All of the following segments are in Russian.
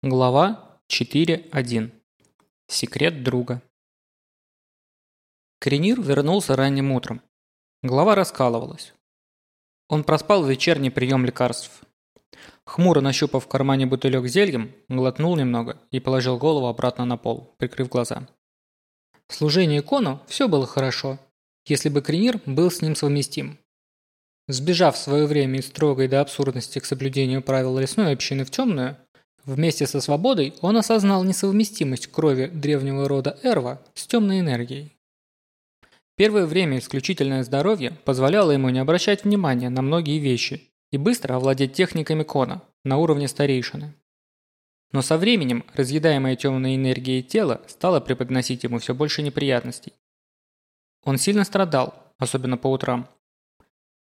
Глава 4.1. Секрет друга. Кренир вернулся ранним утром. Голова раскалывалась. Он проспал вечерний прием лекарств. Хмуро нащупав в кармане бутылек зельем, глотнул немного и положил голову обратно на пол, прикрыв глаза. В служении Кону все было хорошо, если бы Кренир был с ним совместим. Сбежав в свое время из строгой до абсурдности к соблюдению правил лесной общины в темную, вместе со свободой он осознал несовместимость крови древнего рода Эрва с темной энергией. Первое время исключительное здоровье позволяло ему не обращать внимания на многие вещи и быстро овладеть техниками Кона на уровне старейшины. Но со временем разъедаемое темной энергией тело стало преподносить ему все больше неприятностей. Он сильно страдал, особенно по утрам,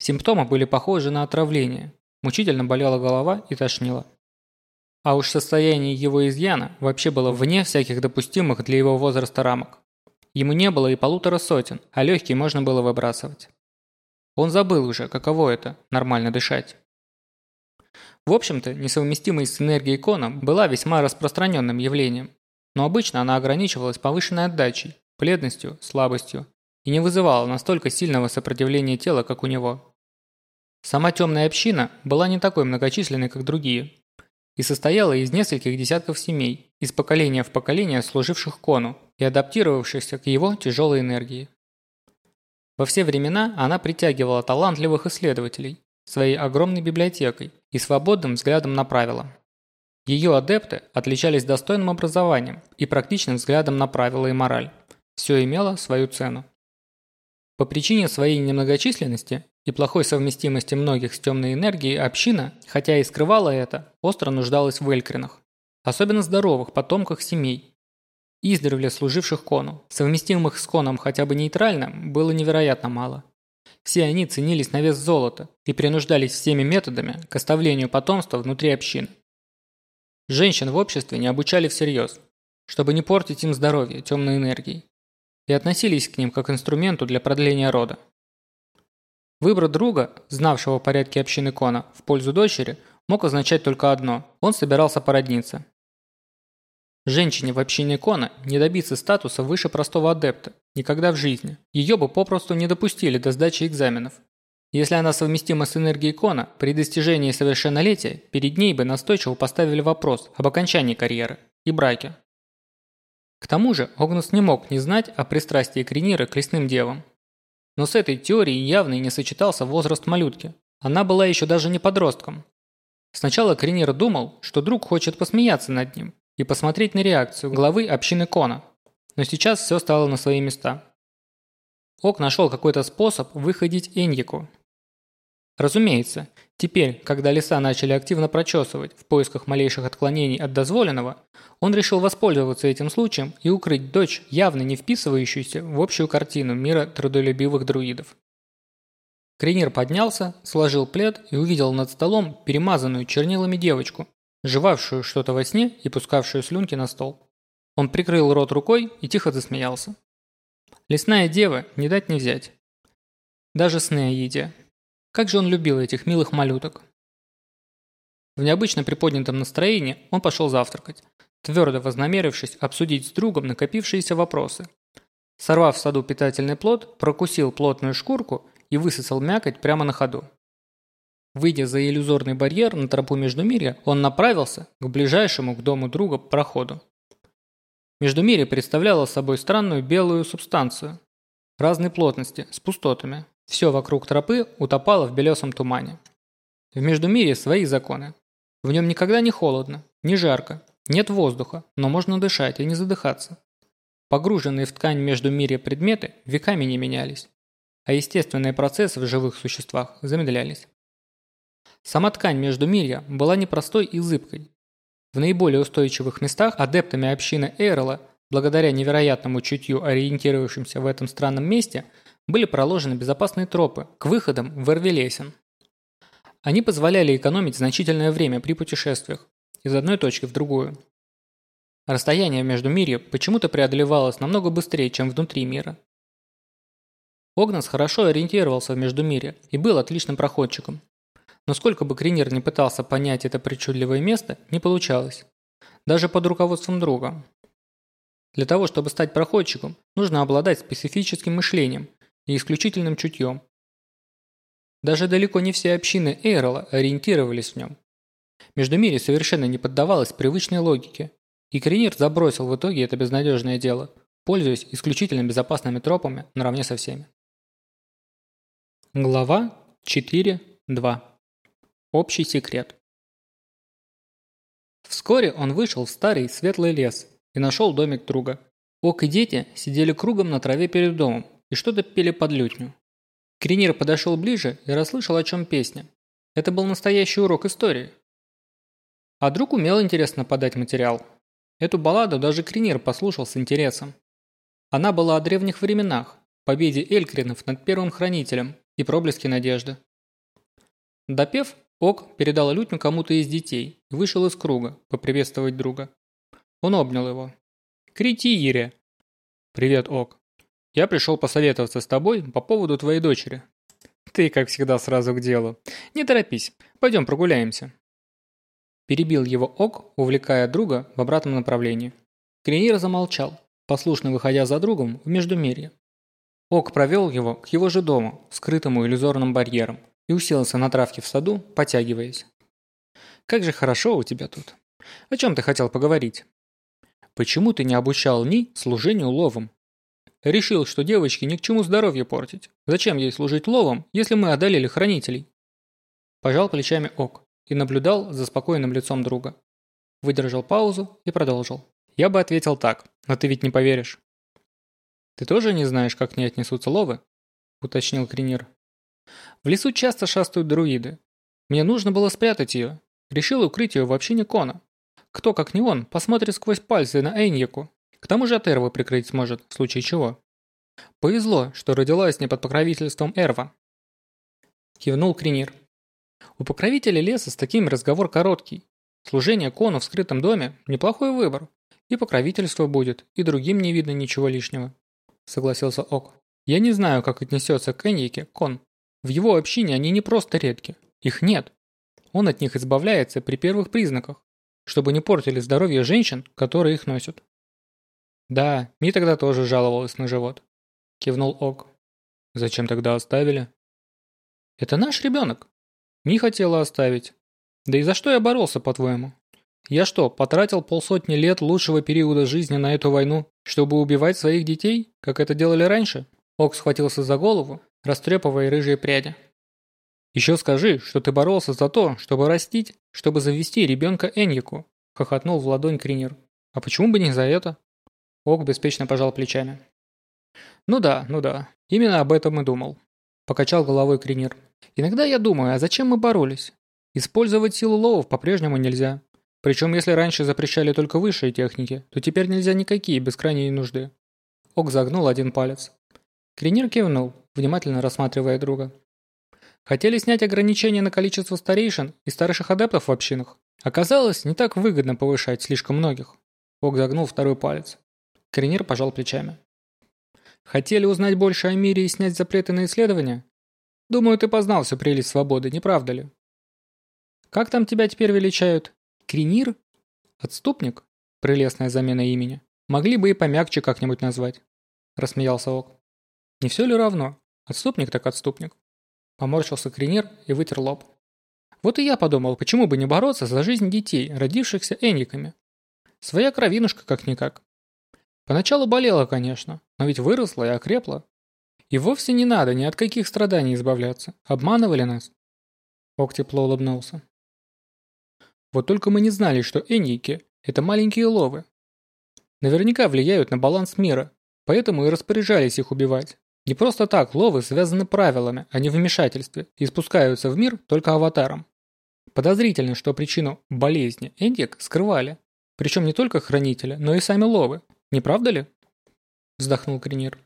Симптомы были похожи на отравление. Мучительно болела голова и тошнило. А уж состояние его изъяна вообще было вне всяких допустимых для его возраста рамок. Ему не было и полутора сотен, а легкие можно было выбрасывать. Он забыл уже, каково это – нормально дышать. В общем-то, несовместимость с энергией Кона была весьма распространенным явлением, но обычно она ограничивалась повышенной отдачей, бледностью, слабостью и не вызывала настолько сильного сопротивления тела, как у него. Сама темная община была не такой многочисленной, как другие, и состояла из нескольких десятков семей, из поколения в поколение служивших Кону и адаптировавшихся к его тяжелой энергии. Во все времена она притягивала талантливых исследователей своей огромной библиотекой и свободным взглядом на правила. Ее адепты отличались достойным образованием и практичным взглядом на правила и мораль. Все имело свою цену. По причине своей немногочисленности и плохой совместимости многих с темной энергией община, хотя и скрывала это, остро нуждалась в элькринах, особенно здоровых потомках семей, издревле служивших кону. Совместимых с коном хотя бы нейтрально было невероятно мало. Все они ценились на вес золота и принуждались всеми методами к оставлению потомства внутри общины. Женщин в обществе не обучали всерьез, чтобы не портить им здоровье темной энергией, и относились к ним как инструменту для продления рода. Выбор друга, знавшего порядки общины Кона, в пользу дочери, мог означать только одно – он собирался породниться. Женщине в общине Кона не добиться статуса выше простого адепта, никогда в жизни. Ее бы попросту не допустили до сдачи экзаменов. Если она совместима с энергией Кона, при достижении совершеннолетия перед ней бы настойчиво поставили вопрос об окончании карьеры и браке. К тому же Огнус не мог не знать о пристрастии Кринира к лесным девам. Но с этой теорией явно не сочетался возраст малютки. Она была еще даже не подростком. Сначала Кринер думал, что друг хочет посмеяться над ним и посмотреть на реакцию главы общины Кона. Но сейчас все стало на свои места. Ок нашел какой-то способ выходить Эньяку. Разумеется, теперь, когда леса начали активно прочесывать в поисках малейших отклонений от дозволенного, он решил воспользоваться этим случаем и укрыть дочь, явно не вписывающуюся в общую картину мира трудолюбивых друидов. Кренир поднялся, сложил плед и увидел над столом перемазанную чернилами девочку, жевавшую что-то во сне и пускавшую слюнки на стол. Он прикрыл рот рукой и тихо засмеялся. Лесная дева, не дать не взять. Даже сны еде. Как же он любил этих милых малюток. В необычно приподнятом настроении он пошел завтракать, твердо вознамерившись обсудить с другом накопившиеся вопросы. Сорвав в саду питательный плод, прокусил плотную шкурку и высосал мякоть прямо на ходу. Выйдя за иллюзорный барьер на тропу Междумирья, он направился к ближайшему к дому друга проходу. Междумирье представляло собой странную белую субстанцию разной плотности с пустотами. Все вокруг тропы утопало в белесом тумане. В Междумирье свои законы. В нем никогда не холодно, не жарко, нет воздуха, но можно дышать и не задыхаться. Погруженные в ткань между мире предметы веками не менялись, а естественные процессы в живых существах замедлялись. Сама ткань между мирья была непростой и зыбкой. В наиболее устойчивых местах адептами общины Эйрела, благодаря невероятному чутью ориентировавшимся в этом странном месте, были проложены безопасные тропы к выходам в Эрвелесен. Они позволяли экономить значительное время при путешествиях, из одной точки в другую. Расстояние между мире почему-то преодолевалось намного быстрее, чем внутри мира. Огнас хорошо ориентировался в Междумире и был отличным проходчиком. Но сколько бы Кринер не пытался понять это причудливое место, не получалось. даже под руководством друга. Для того, чтобы стать проходчиком, нужно обладать специфическим мышлением и исключительным чутьем. Даже далеко не все общины Эйрла ориентировались в нем. Междумирье совершенно не поддавалось привычной логике, и Кренир забросил в итоге это безнадежное дело, пользуясь исключительно безопасными тропами наравне со всеми. Глава 4.2. Общий секрет. Вскоре он вышел в старый светлый лес и нашел домик друга. Ок и дети сидели кругом на траве перед домом и что-то пели под лютню. Кринир подошел ближе и расслышал, о чем песня. Это был настоящий урок истории. А друг умел интересно подать материал. Эту балладу даже Кринир послушал с интересом. Она была о древних временах, победе Элькринов над первым хранителем и проблеске надежды. Допев, Ок передал лютню кому-то из детей и вышел из круга поприветствовать друга. Он обнял его. «Критиире!» «Привет, Ок. Я пришел посоветоваться с тобой по поводу твоей дочери». «Ты, как всегда, сразу к делу. Не торопись, пойдем прогуляемся». Перебил его Ок, увлекая друга в обратном направлении. Кренир замолчал, послушно выходя за другом в Междумирье. Ок провел его к его же дому, скрытому иллюзорным барьером, и уселся на травке в саду, потягиваясь. «Как же хорошо у тебя тут. О чем ты хотел поговорить?» «Почему ты не обучал Ни служению ловом?» «Решил, что девочке ни к чему здоровье портить. Зачем ей служить ловом, если мы одолели хранителей?» Пожал плечами Ок и наблюдал за спокойным лицом друга. Выдержал паузу и продолжил. «Я бы ответил так, но ты ведь не поверишь». «Ты тоже не знаешь, как к ней отнесутся ловы?» – уточнил Кринир. В лесу часто шастают друиды. Мне нужно было спрятать ее. Решил укрыть ее в общине Кона. Кто, как не он, посмотрит сквозь пальцы на Эйньяку. К тому же от Эрвы прикрыть сможет, в случае чего. Повезло, что родилась не под покровительством Эрва. Кивнул Кринир. У покровителя леса с таким разговор короткий. Служение Кону в скрытом доме – неплохой выбор. И покровительство будет, и другим не видно ничего лишнего. Согласился Ок. Я не знаю, как отнесется к Эньяке Кон. В его общине они не просто редки. Их нет. Он от них избавляется при первых признаках, чтобы не портили здоровье женщин, которые их носят. Да, Ми тогда тоже жаловалась на живот. Кивнул Ок. Зачем тогда оставили? Это наш ребенок. Ми хотела оставить. Да и за что я боролся, по-твоему? Я что, потратил полсотни лет лучшего периода жизни на эту войну, чтобы убивать своих детей, как это делали раньше? Ок схватился за голову растрепывая рыжие пряди. «Еще скажи, что ты боролся за то, чтобы растить, чтобы завести ребенка Эньяку», – хохотнул в ладонь Кринер. «А почему бы не за это?» Ок беспечно пожал плечами. «Ну да, ну да, именно об этом и думал», – покачал головой Кринер. «Иногда я думаю, а зачем мы боролись? Использовать силу ловов по-прежнему нельзя. Причем если раньше запрещали только высшие техники, то теперь нельзя никакие без крайней нужды». Ок загнул один палец. Кринер кивнул, внимательно рассматривая друга. Хотели снять ограничения на количество старейшин и старших адептов в общинах. Оказалось, не так выгодно повышать слишком многих. Ок загнул второй палец. Кринер пожал плечами. Хотели узнать больше о мире и снять запреты на исследования? Думаю, ты познал всю прелесть свободы, не правда ли? Как там тебя теперь величают? Кринир? Отступник? Прелестная замена имени. Могли бы и помягче как-нибудь назвать. Рассмеялся Ок. Не все ли равно? Отступник так отступник. Поморщился Кринер и вытер лоб. Вот и я подумал, почему бы не бороться за жизнь детей, родившихся энниками. Своя кровинушка как-никак. Поначалу болела, конечно, но ведь выросла и окрепла. И вовсе не надо ни от каких страданий избавляться. Обманывали нас. Ок тепло улыбнулся. Вот только мы не знали, что энники – это маленькие ловы. Наверняка влияют на баланс мира, поэтому и распоряжались их убивать. Не просто так ловы связаны правилами, а не вмешательстве, и спускаются в мир только аватаром. Подозрительно, что причину болезни Эндик скрывали. Причем не только хранители, но и сами ловы. Не правда ли? Вздохнул Кринир.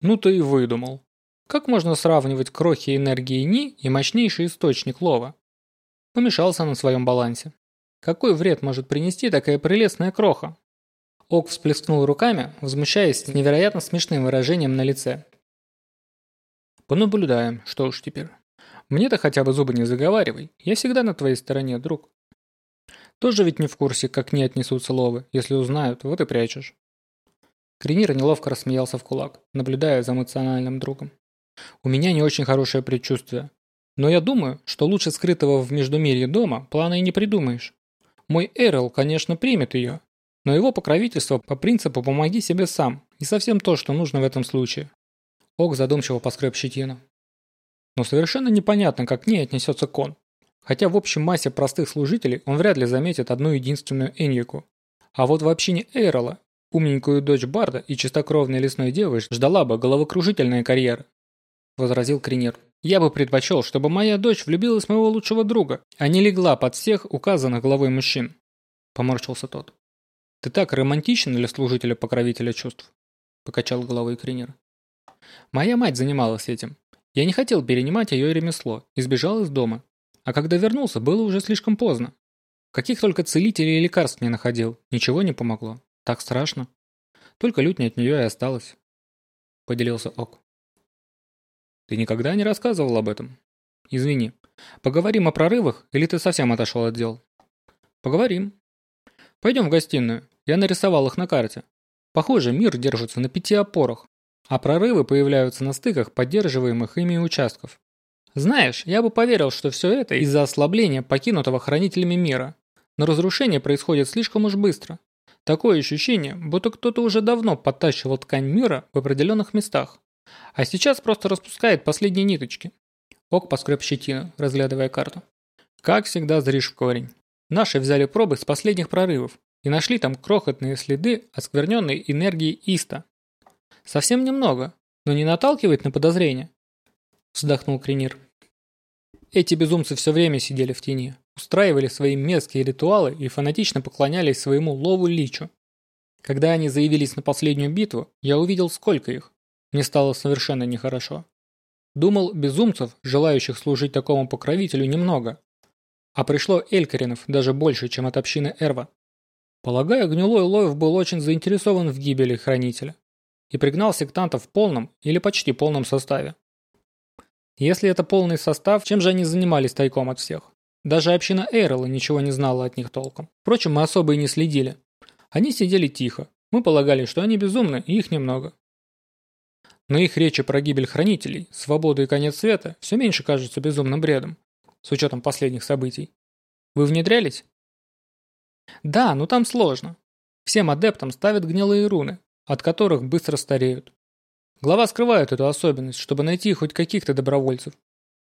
Ну ты и выдумал. Как можно сравнивать крохи энергии Ни и мощнейший источник лова? Помешался на своем балансе. Какой вред может принести такая прелестная кроха? Ок всплеснул руками, возмущаясь невероятно смешным выражением на лице. Понаблюдаем, что уж теперь. Мне-то хотя бы зубы не заговаривай. Я всегда на твоей стороне, друг. Тоже ведь не в курсе, как к ней отнесутся ловы. Если узнают, вот и прячешь. Кринир неловко рассмеялся в кулак, наблюдая за эмоциональным другом. У меня не очень хорошее предчувствие. Но я думаю, что лучше скрытого в Междумирье дома плана и не придумаешь. Мой Эрл, конечно, примет ее, но его покровительство по принципу «помоги себе сам» и совсем то, что нужно в этом случае. Ок задумчиво поскреб щетину. Но совершенно непонятно, как к ней отнесется Кон. Хотя в общем массе простых служителей он вряд ли заметит одну единственную Эньяку. А вот в общине Эйрола, умненькую дочь Барда и чистокровной лесной девы ждала бы головокружительная карьера. Возразил Кринер. Я бы предпочел, чтобы моя дочь влюбилась в моего лучшего друга, а не легла под всех указанных главой мужчин. Поморщился тот. Ты так романтичен для служителя-покровителя чувств? Покачал головой Кринер. Моя мать занималась этим. Я не хотел перенимать ее ремесло и сбежал из дома. А когда вернулся, было уже слишком поздно. Каких только целителей и лекарств не находил, ничего не помогло. Так страшно. Только лютня от нее и осталось. Поделился Ок. Ты никогда не рассказывал об этом? Извини. Поговорим о прорывах, или ты совсем отошел от дел? Поговорим. Пойдем в гостиную. Я нарисовал их на карте. Похоже, мир держится на пяти опорах а прорывы появляются на стыках поддерживаемых ими участков. Знаешь, я бы поверил, что все это из-за ослабления покинутого хранителями мира. Но разрушение происходит слишком уж быстро. Такое ощущение, будто кто-то уже давно подтачивал ткань мира в определенных местах. А сейчас просто распускает последние ниточки. Ок поскреб щетину, разглядывая карту. Как всегда зришь в корень. Наши взяли пробы с последних прорывов и нашли там крохотные следы оскверненной энергии Иста, Совсем немного, но не наталкивает на подозрение. Вздохнул Кринир. Эти безумцы все время сидели в тени, устраивали свои мерзкие ритуалы и фанатично поклонялись своему лову личу. Когда они заявились на последнюю битву, я увидел сколько их. Мне стало совершенно нехорошо. Думал, безумцев, желающих служить такому покровителю, немного. А пришло Элькаринов даже больше, чем от общины Эрва. Полагаю, гнилой Лоев был очень заинтересован в гибели Хранителя и пригнал сектантов в полном или почти полном составе. Если это полный состав, чем же они занимались тайком от всех? Даже община Эйрела ничего не знала от них толком. Впрочем, мы особо и не следили. Они сидели тихо. Мы полагали, что они безумны, и их немного. Но их речи про гибель хранителей, свободу и конец света все меньше кажутся безумным бредом, с учетом последних событий. Вы внедрялись? Да, но там сложно. Всем адептам ставят гнилые руны, от которых быстро стареют. Глава скрывает эту особенность, чтобы найти хоть каких-то добровольцев.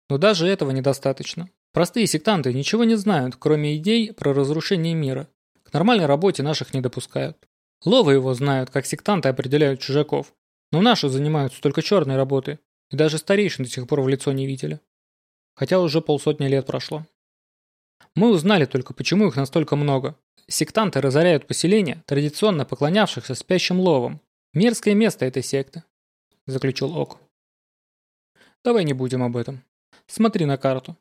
Но даже этого недостаточно. Простые сектанты ничего не знают, кроме идей про разрушение мира. К нормальной работе наших не допускают. Ловы его знают, как сектанты определяют чужаков. Но наши занимаются только черной работой, и даже старейшин до сих пор в лицо не видели. Хотя уже полсотни лет прошло. Мы узнали только, почему их настолько много, сектанты разоряют поселения, традиционно поклонявшихся спящим ловам. Мерзкое место этой секты», – заключил Ок. «Давай не будем об этом. Смотри на карту.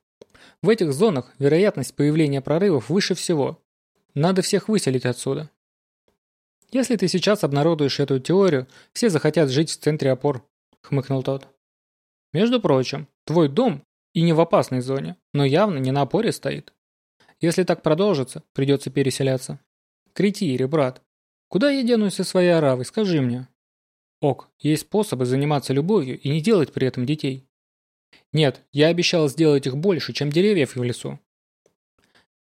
В этих зонах вероятность появления прорывов выше всего. Надо всех выселить отсюда. Если ты сейчас обнародуешь эту теорию, все захотят жить в центре опор», – хмыкнул тот. «Между прочим, твой дом и не в опасной зоне, но явно не на опоре стоит. Если так продолжится, придется переселяться. Критири, брат. Куда я денусь со своей оравой, скажи мне. Ок, есть способы заниматься любовью и не делать при этом детей. Нет, я обещал сделать их больше, чем деревьев в лесу.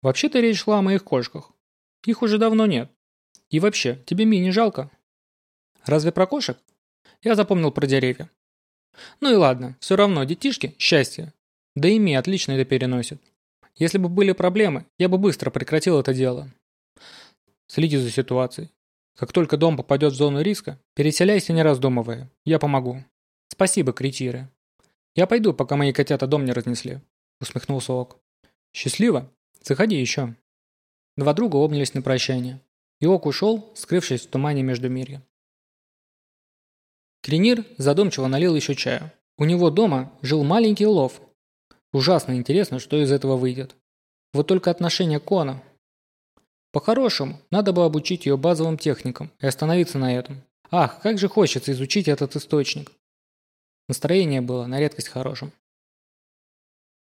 Вообще-то речь шла о моих кошках. Их уже давно нет. И вообще, тебе Ми не жалко? Разве про кошек? Я запомнил про деревья. Ну и ладно, все равно детишки – счастье. Да и Ми отлично это переносит. Если бы были проблемы, я бы быстро прекратил это дело. Следи за ситуацией. Как только дом попадет в зону риска, переселяйся не раздумывая. Я помогу. Спасибо, критиры. Я пойду, пока мои котята дом не разнесли. Усмехнулся Ок. Счастливо. Заходи еще. Два друга обнялись на прощание. И Ок ушел, скрывшись в тумане между мирья. Кринир задумчиво налил еще чаю. У него дома жил маленький лов, Ужасно интересно, что из этого выйдет. Вот только отношение Кона. По-хорошему, надо бы обучить ее базовым техникам и остановиться на этом. Ах, как же хочется изучить этот источник. Настроение было на редкость хорошим.